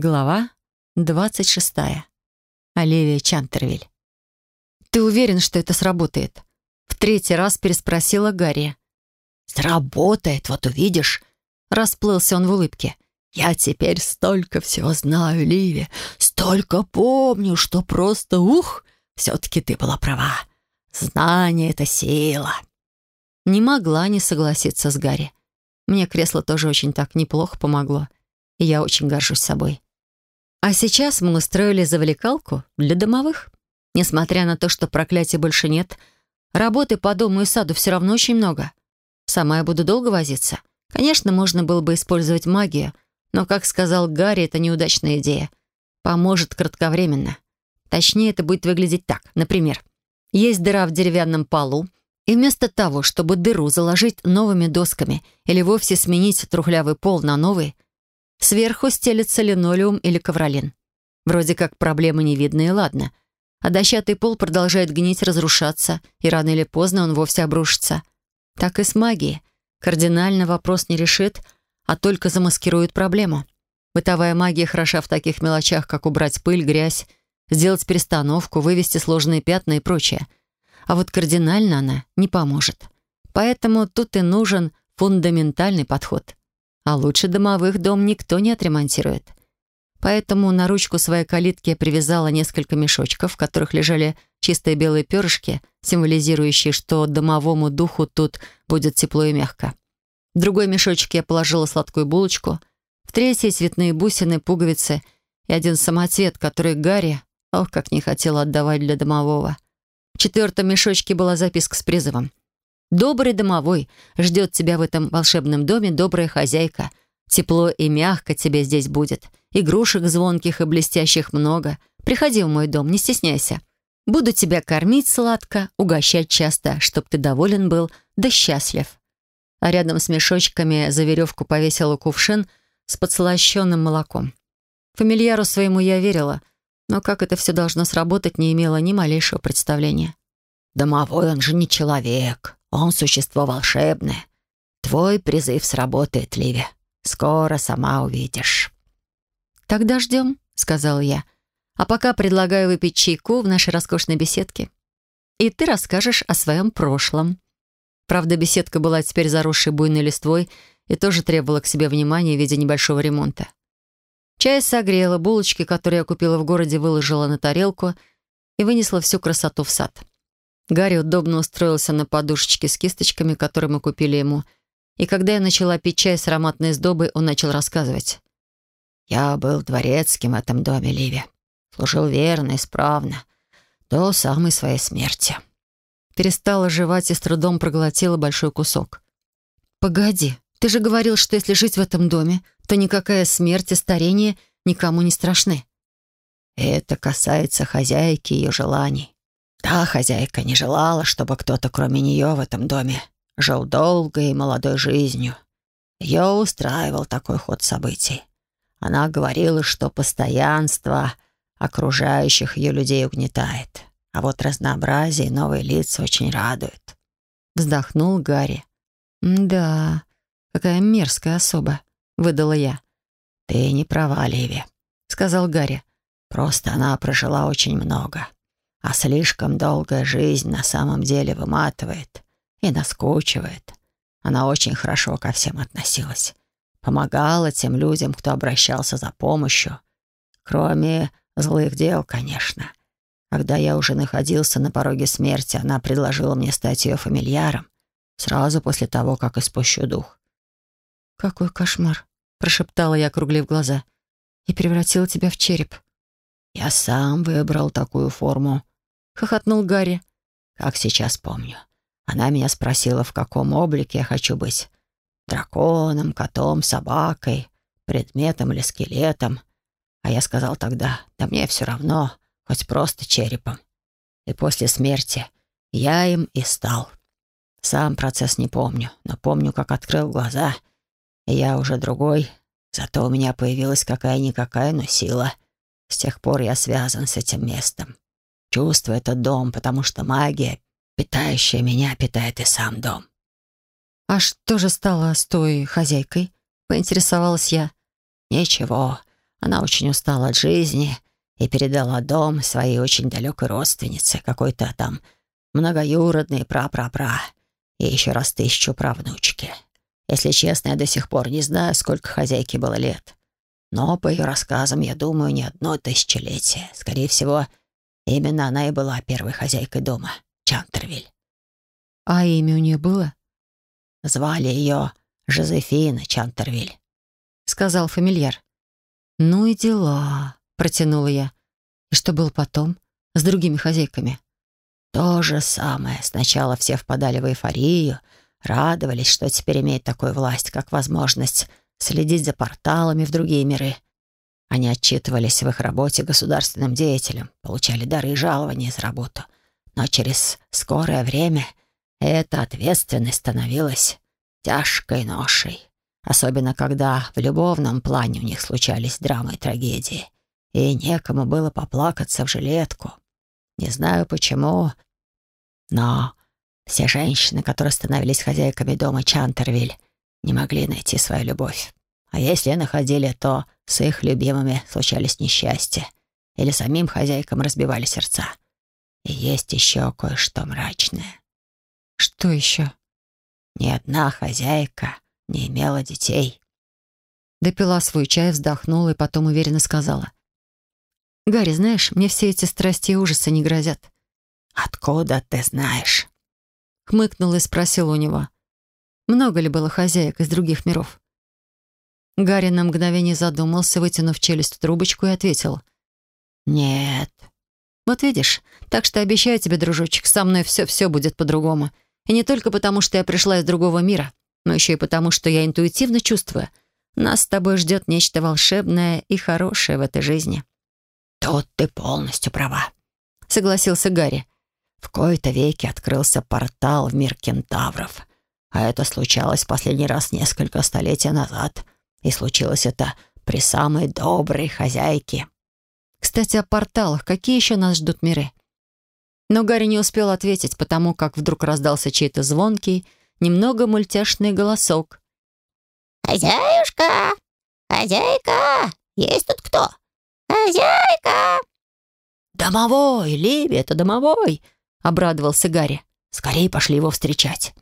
Глава 26. Оливия Чантервиль. «Ты уверен, что это сработает?» В третий раз переспросила Гарри. «Сработает, вот увидишь!» Расплылся он в улыбке. «Я теперь столько всего знаю, Ливи, столько помню, что просто ух! Все-таки ты была права. Знание — это сила!» Не могла не согласиться с Гарри. Мне кресло тоже очень так неплохо помогло, и я очень горжусь собой. А сейчас мы устроили завлекалку для домовых. Несмотря на то, что проклятия больше нет, работы по дому и саду все равно очень много. Сама я буду долго возиться. Конечно, можно было бы использовать магию, но, как сказал Гарри, это неудачная идея. Поможет кратковременно. Точнее, это будет выглядеть так. Например, есть дыра в деревянном полу, и вместо того, чтобы дыру заложить новыми досками или вовсе сменить трухлявый пол на новый, Сверху стелется линолеум или ковролин. Вроде как проблемы не видно и ладно. А дощатый пол продолжает гнить, разрушаться, и рано или поздно он вовсе обрушится. Так и с магией. Кардинально вопрос не решит, а только замаскирует проблему. Бытовая магия хороша в таких мелочах, как убрать пыль, грязь, сделать перестановку, вывести сложные пятна и прочее. А вот кардинально она не поможет. Поэтому тут и нужен фундаментальный подход. А лучше домовых дом никто не отремонтирует. Поэтому на ручку своей калитки я привязала несколько мешочков, в которых лежали чистые белые перышки, символизирующие, что домовому духу тут будет тепло и мягко. В другой мешочек я положила сладкую булочку, в третий — цветные бусины, пуговицы и один самоцвет, который Гарри, ох, как не хотела отдавать для домового. В четвертом мешочке была записка с призывом. Добрый домовой ждет тебя в этом волшебном доме добрая хозяйка. Тепло и мягко тебе здесь будет. Игрушек звонких и блестящих много. Приходи в мой дом, не стесняйся. Буду тебя кормить сладко, угощать часто, чтоб ты доволен был, да счастлив». А рядом с мешочками за веревку повесила кувшин с подслащенным молоком. Фамильяру своему я верила, но как это все должно сработать, не имела ни малейшего представления. «Домовой он же не человек», он существо волшебное. Твой призыв сработает, Ливи. Скоро сама увидишь». «Тогда ждем», — сказала я. «А пока предлагаю выпить чайку в нашей роскошной беседке. И ты расскажешь о своем прошлом». Правда, беседка была теперь заросшей буйной листвой и тоже требовала к себе внимания в виде небольшого ремонта. Чай согрела, булочки, которые я купила в городе, выложила на тарелку и вынесла всю красоту в сад. Гарри удобно устроился на подушечке с кисточками, которые мы купили ему. И когда я начала пить чай с ароматной сдобой, он начал рассказывать. «Я был дворецким в этом доме, Ливи. Служил верно, исправно. До самой своей смерти». Перестала жевать и с трудом проглотила большой кусок. «Погоди, ты же говорил, что если жить в этом доме, то никакая смерть и старение никому не страшны». «Это касается хозяйки и ее желаний. Та хозяйка не желала, чтобы кто-то, кроме нее, в этом доме жил долгой и молодой жизнью. Ее устраивал такой ход событий. Она говорила, что постоянство окружающих ее людей угнетает, а вот разнообразие и новые лица очень радуют. Вздохнул Гарри. «Да, какая мерзкая особа», — выдала я. «Ты не права, Ливи», — сказал Гарри. «Просто она прожила очень много. А слишком долгая жизнь на самом деле выматывает и наскучивает. Она очень хорошо ко всем относилась. Помогала тем людям, кто обращался за помощью. Кроме злых дел, конечно. Когда я уже находился на пороге смерти, она предложила мне стать ее фамильяром сразу после того, как испущу дух. «Какой кошмар!» — прошептала я, округлив глаза. «И превратила тебя в череп». «Я сам выбрал такую форму», хохотнул Гарри. «Как сейчас помню. Она меня спросила, в каком облике я хочу быть. Драконом, котом, собакой, предметом или скелетом. А я сказал тогда, да мне все равно, хоть просто черепом. И после смерти я им и стал. Сам процесс не помню, но помню, как открыл глаза. И я уже другой, зато у меня появилась какая-никакая, но сила. С тех пор я связан с этим местом. Чувствую этот дом, потому что магия, питающая меня, питает и сам дом. «А что же стало с той хозяйкой?» — поинтересовалась я. «Ничего. Она очень устала от жизни и передала дом своей очень далекой родственнице, какой-то там многоюродной пра-пра-пра, и еще раз тысячу правнучки. Если честно, я до сих пор не знаю, сколько хозяйке было лет. Но, по ее рассказам, я думаю, не одно тысячелетие. Скорее всего, именно она и была первой хозяйкой дома, Чантервиль. А имя у нее было? Звали ее Жозефина Чантервиль, сказал фамильяр. Ну и дела, протянула я. И что было потом с другими хозяйками? То же самое. Сначала все впадали в эйфорию, радовались, что теперь имеет такую власть, как возможность следить за порталами в другие миры. Они отчитывались в их работе государственным деятелям, получали дары и жалования за работу. Но через скорое время эта ответственность становилась тяжкой ношей. Особенно, когда в любовном плане у них случались драмы и трагедии. И некому было поплакаться в жилетку. Не знаю почему, но все женщины, которые становились хозяйками дома Чантервиль, не могли найти свою любовь. А если находили, то с их любимыми случались несчастья. Или самим хозяйкам разбивали сердца. И есть еще кое-что мрачное. Что еще? Ни одна хозяйка не имела детей. Допила свой чай, вздохнула и потом уверенно сказала. «Гарри, знаешь, мне все эти страсти и ужасы не грозят». «Откуда ты знаешь?» Хмыкнул и спросил у него. «Много ли было хозяек из других миров?» Гарри на мгновение задумался, вытянув челюсть в трубочку и ответил. «Нет». «Вот видишь, так что обещаю тебе, дружочек, со мной все-все будет по-другому. И не только потому, что я пришла из другого мира, но еще и потому, что я интуитивно чувствую, нас с тобой ждет нечто волшебное и хорошее в этой жизни». «Тут ты полностью права», — согласился Гарри. В кои-то веки открылся портал в мир кентавров. А это случалось в последний раз несколько столетий назад. И случилось это при самой доброй хозяйке. Кстати, о порталах. Какие еще нас ждут миры? Но Гарри не успел ответить, потому как вдруг раздался чей-то звонкий, немного мультяшный голосок. «Хозяюшка! Хозяйка! Есть тут кто? Хозяйка!» «Домовой! Ливи, это домовой!» — обрадовался Гарри. «Скорее пошли его встречать».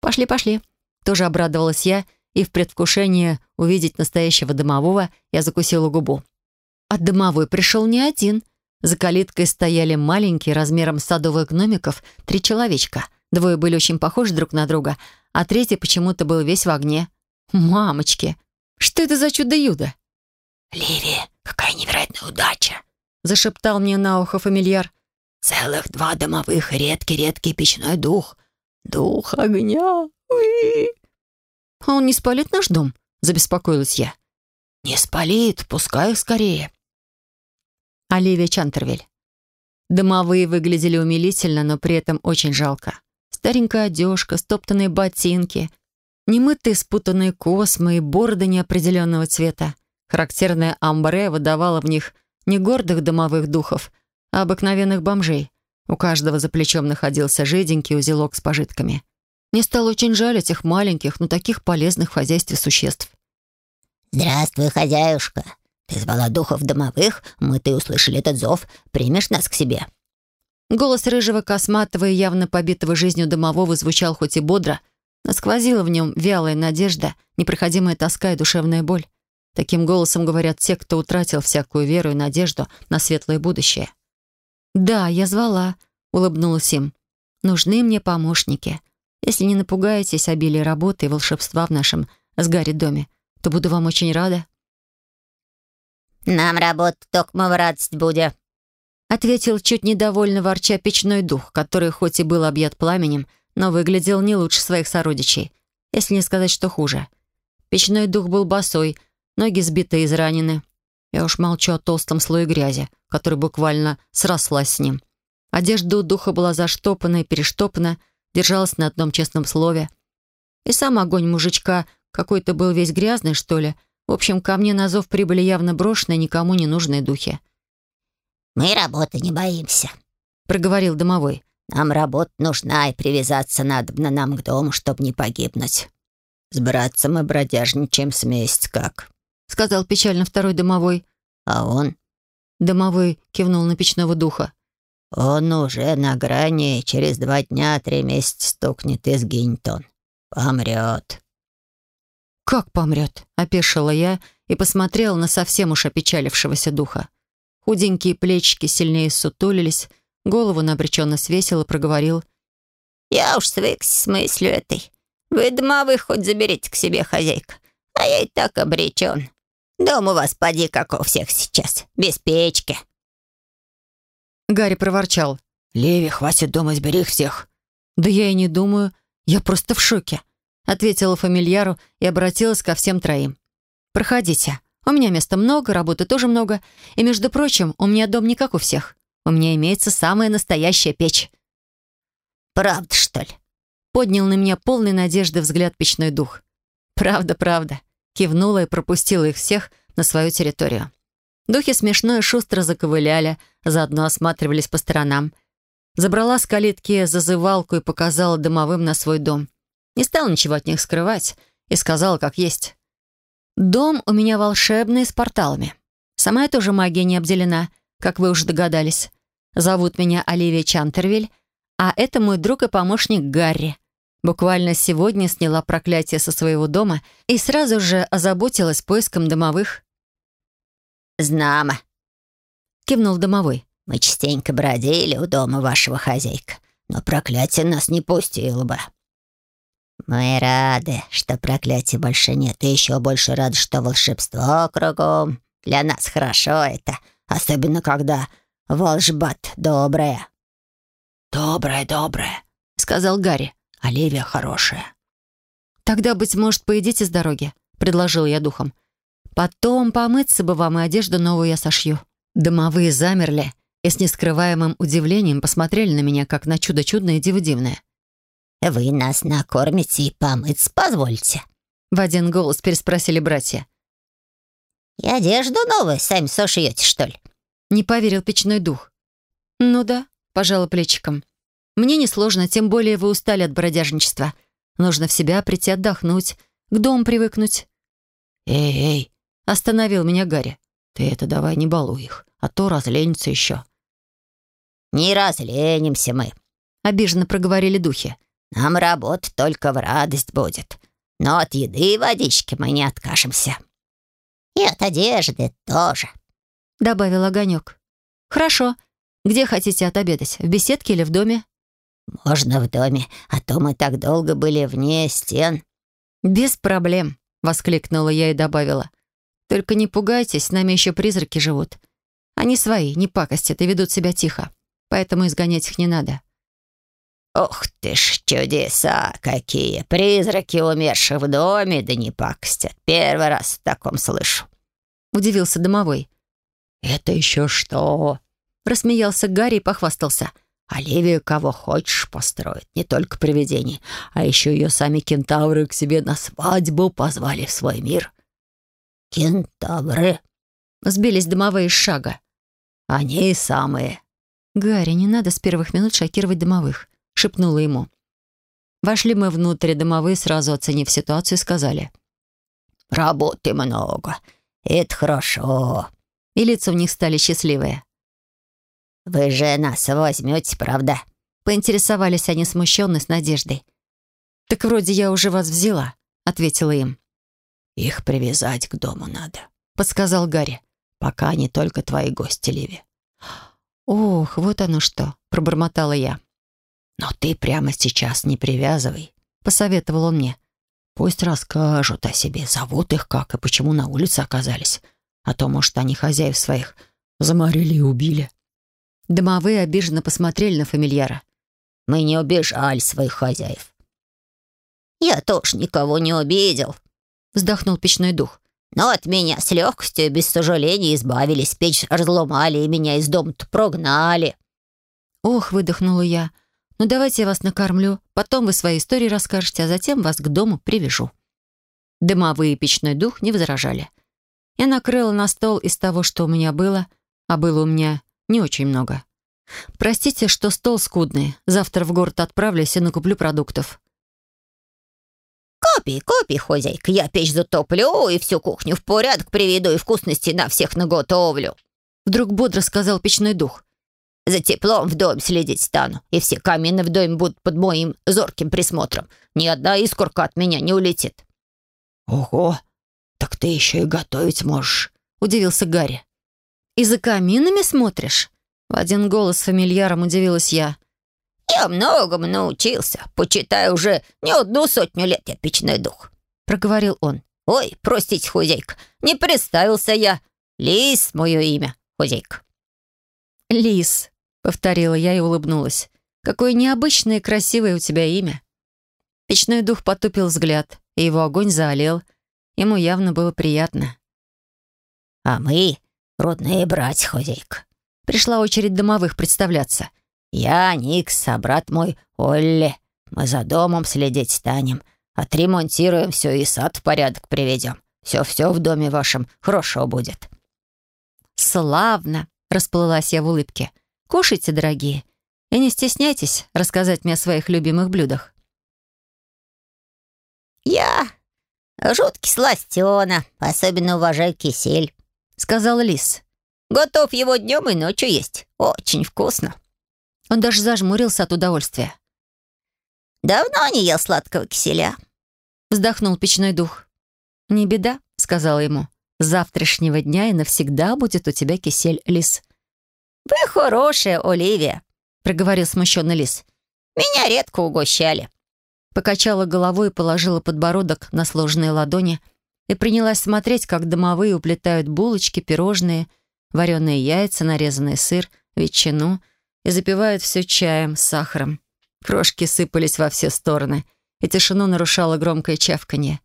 «Пошли, пошли». Тоже обрадовалась я, и в предвкушении увидеть настоящего домового я закусила губу. А домовой пришел не один. За калиткой стояли маленькие, размером садовых гномиков, три человечка. Двое были очень похожи друг на друга, а третий почему-то был весь в огне. «Мамочки! Что это за чудо-юдо?» «Ливи, какая невероятная удача!» — зашептал мне на ухо фамильяр. Целых два домовых, редкий-редкий печной дух. Дух огня. А он не спалит наш дом? Забеспокоилась я. Не спалит, пускай их скорее. Оливия Чантервель. Домовые выглядели умилительно, но при этом очень жалко. Старенькая одежка, стоптанные ботинки, немытые спутанные космы и бороды неопределенного цвета. Характерная амбре выдавала в них не гордых домовых духов, а обыкновенных бомжей. У каждого за плечом находился жиденький узелок с пожитками. Мне стало очень жаль этих маленьких, но таких полезных в хозяйстве существ. «Здравствуй, хозяюшка. Ты звала духов домовых, мы ты услышали этот зов. Примешь нас к себе?» Голос рыжего, косматого и явно побитого жизнью домового звучал хоть и бодро, но сквозила в нем вялая надежда, непроходимая тоска и душевная боль. Таким голосом говорят те, кто утратил всякую веру и надежду на светлое будущее. «Да, я звала», — улыбнулась им. «Нужны мне помощники. Если не напугаетесь обилия работы и волшебства в нашем с Гарри доме, то буду вам очень рада». «Нам работа только мы в радость будем», — ответил чуть недовольно ворча печной дух, который хоть и был объят пламенем, но выглядел не лучше своих сородичей, если не сказать, что хуже. Печной дух был босой, ноги сбиты и изранены. Я уж молчу о толстом слое грязи, который буквально срослась с ним. Одежда у духа была заштопана и перештопана, держалась на одном честном слове. И сам огонь мужичка какой-то был весь грязный, что ли. В общем, ко мне на зов прибыли явно брошенные, никому не нужные духи. «Мы работы не боимся», — проговорил домовой. «Нам работа нужна, и привязаться надо на нам к дому, чтобы не погибнуть. С братцем мы бродяжничаем с месяц как», — сказал печально второй домовой. А он? Домовой кивнул на печного духа. Он уже на грани, через два дня, три месяца стукнет и сгинет он. Помрет. «Как помрет?» — опешила я и посмотрела на совсем уж опечалившегося духа. Худенькие плечики сильнее сутулились, голову напряженно свесил и проговорил. «Я уж свыкся с мыслью этой. Вы домовых хоть заберите к себе, хозяйка, а я и так обречен. Дом у вас поди, как у всех сейчас, без печки». Гарри проворчал. «Леви, хватит дома, сбери их всех». «Да я и не думаю. Я просто в шоке», — ответила фамильяру и обратилась ко всем троим. «Проходите. У меня места много, работы тоже много. И, между прочим, у меня дом не как у всех. У меня имеется самая настоящая печь». «Правда, что ли?» Поднял на меня полный надежды взгляд печной дух. «Правда, правда», — кивнула и пропустила их всех на свою территорию. Духи смешно и шустро заковыляли, заодно осматривались по сторонам. Забрала с калитки зазывалку и показала домовым на свой дом. Не стала ничего от них скрывать и сказала, как есть. Дом у меня волшебный, с порталами. Сама я тоже магией не обделена, как вы уже догадались. Зовут меня Оливия Чантервиль, а это мой друг и помощник Гарри. Буквально сегодня сняла проклятие со своего дома и сразу же озаботилась поиском домовых. «Знамо», — кивнул домовой. «Мы частенько бродили у дома вашего хозяйка, но проклятие нас не пустило бы». «Мы рады, что проклятия больше нет, и еще больше рады, что волшебство кругом. Для нас хорошо это, особенно когда волжбат добрая». «Добрая, добрая», — сказал Гарри. «Оливия хорошая». «Тогда, быть может, поедите с дороги», — предложил я духом. «Потом помыться бы вам, и одежду новую я сошью». Домовые замерли и с нескрываемым удивлением посмотрели на меня, как на чудо чудное и диво-дивное. «Вы нас накормите и помыться позвольте?» В один голос переспросили братья. «И одежду новую сами сошьете, что ли?» Не поверил печной дух. «Ну да», — пожала плечиком. «Мне несложно, тем более вы устали от бродяжничества. Нужно в себя прийти отдохнуть, к дому привыкнуть». «Эй, эй!» — остановил меня Гарри. «Ты это давай не балуй их, а то разленятся еще». «Не разленимся мы», — обиженно проговорили духи. Нам работа только в радость будет. Но от еды и водички мы не откажемся. И от одежды тоже», — добавил Огонек. «Хорошо. Где хотите отобедать? В беседке или в доме?» «Можно в доме, а то мы так долго были вне стен». «Без проблем», — воскликнула я и добавила. «Только не пугайтесь, с нами еще призраки живут. Они свои, не пакостят и ведут себя тихо, поэтому изгонять их не надо». «Ух ты ж, чудеса какие! Призраки умерших в доме, да не пакостят. Первый раз в таком слышу». Удивился домовой. «Это еще что?» Рассмеялся Гарри и похвастался. «Оливию кого хочешь построить, не только привидений, а еще ее сами кентавры к себе на свадьбу позвали в свой мир». «Кентавры?» Сбились домовые с шага. «Они самые». «Гарри, не надо с первых минут шокировать домовых шепнула ему. Вошли мы внутрь, домовые, сразу оценив ситуацию, сказали. «Работы много. Это хорошо». И лица у них стали счастливые. «Вы же нас возьмете, правда?» Поинтересовались они смущенно с надеждой. «Так вроде я уже вас взяла», — ответила им. «Их привязать к дому надо», — подсказал Гарри. «Пока не только твои гости, Ливи». «Ох, вот оно что», — пробормотала я. «Но ты прямо сейчас не привязывай», — посоветовал он мне. «Пусть расскажут о себе, зовут их как и почему на улице оказались. А то, может, они хозяев своих заморили и убили». Домовые обиженно посмотрели на фамильяра. «Мы не убежали своих хозяев». «Я тоже никого не обидел», — вздохнул печной дух. «Но от меня с легкостью и без сожаления избавились, печь разломали и меня из дома-то прогнали». «Ох», — выдохнула я, — ну, давайте я вас накормлю, потом вы свои истории расскажете, а затем вас к дому привяжу». Дымовый и печной дух не возражали. Я накрыла на стол из того, что у меня было, а было у меня не очень много. Простите, что стол скудный. Завтра в город отправлюсь и накуплю продуктов. «Копи, копи, хозяйка, я печь затоплю и всю кухню в порядок приведу и вкусности на всех наготовлю». Вдруг бодро сказал печной дух. «За теплом в доме следить стану, и все камины в доме будут под моим зорким присмотром. Ни одна искорка от меня не улетит». «Ого, так ты еще и готовить можешь», — удивился Гарри. «И за каминами смотришь?» В один голос фамильяром удивилась я. «Я многому научился. Почитай, уже не одну сотню лет я печной дух», — проговорил он. «Ой, простите, хозяйка, не представился я. Лис — мое имя, хозяйка». «Лис», — повторила я и улыбнулась. «Какое необычное и красивое у тебя имя». Печной дух потупил взгляд, и его огонь заолел. Ему явно было приятно. «А мы — родные братья, хозяйка». Пришла очередь домовых представляться. «Я Никс, а брат мой Олли. Мы за домом следить станем. Отремонтируем все и сад в порядок приведем. Все-все в доме вашем хорошо будет». «Славно!» — расплылась я в улыбке. «Кушайте, дорогие, и не стесняйтесь рассказать мне о своих любимых блюдах». «Я жуткий сластена, особенно уважаю кисель», — сказал Лис. «Готов его днем и ночью есть. Очень вкусно». Он даже зажмурился от удовольствия. «Давно не ел сладкого киселя», — вздохнул печной дух. «Не беда», — сказала ему. «С завтрашнего дня и навсегда будет у тебя кисель, лис». «Вы хорошая, Оливия», — проговорил смущенный лис. «Меня редко угощали». Покачала головой и положила подбородок на сложенные ладони и принялась смотреть, как домовые уплетают булочки, пирожные, вареные яйца, нарезанный сыр, ветчину — и запивают все чаем сахаром. Крошки сыпались во все стороны, и тишину нарушало громкое чавканье.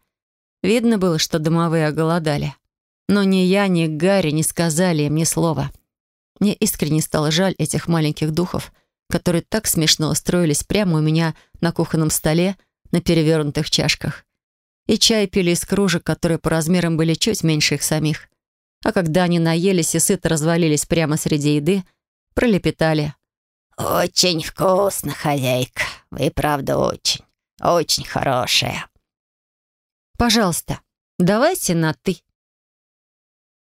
Видно было, что домовые оголодали. Но ни я, ни Гарри не сказали им ни слова. Мне искренне стало жаль этих маленьких духов, которые так смешно устроились прямо у меня на кухонном столе на перевернутых чашках. И чай пили из кружек, которые по размерам были чуть меньше их самих. А когда они наелись и сыто развалились прямо среди еды, пролепетали. «Очень вкусно, хозяйка. Вы, правда, очень, очень хорошая». «Пожалуйста, давайте на «ты».